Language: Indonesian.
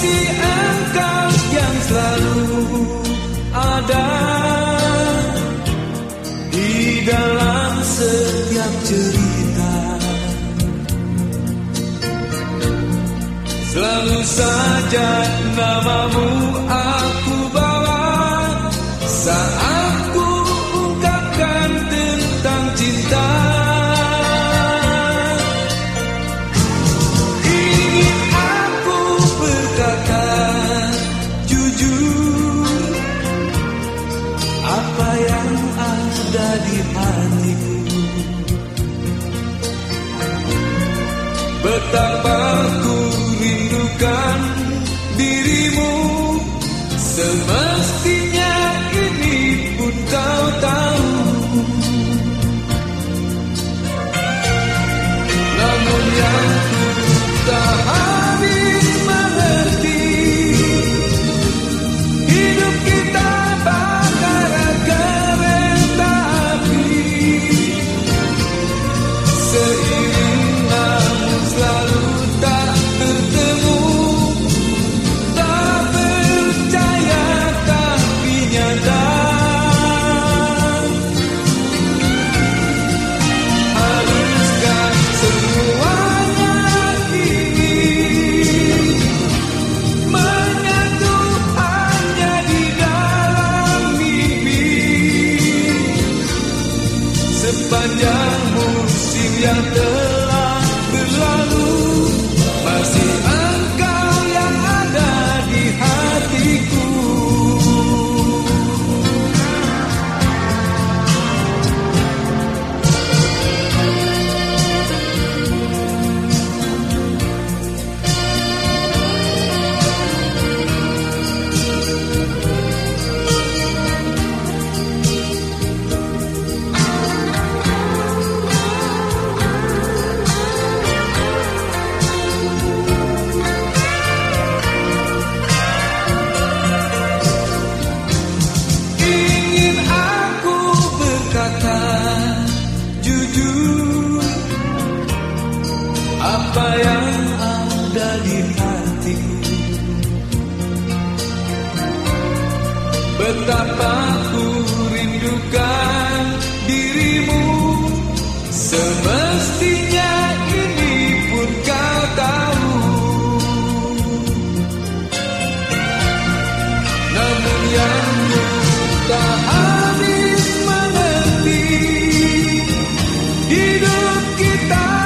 sisi engkau yang selalu ada di dalam setiap cerita. Selalu saja namamu apa yang ada di hatiku? Betapa ku rindukan dirimu semangat divierte hatiku Betapa ku rindukan dirimu Semestinya ini pun kau tahu. Namun yang tak habis mengerti Hidup kita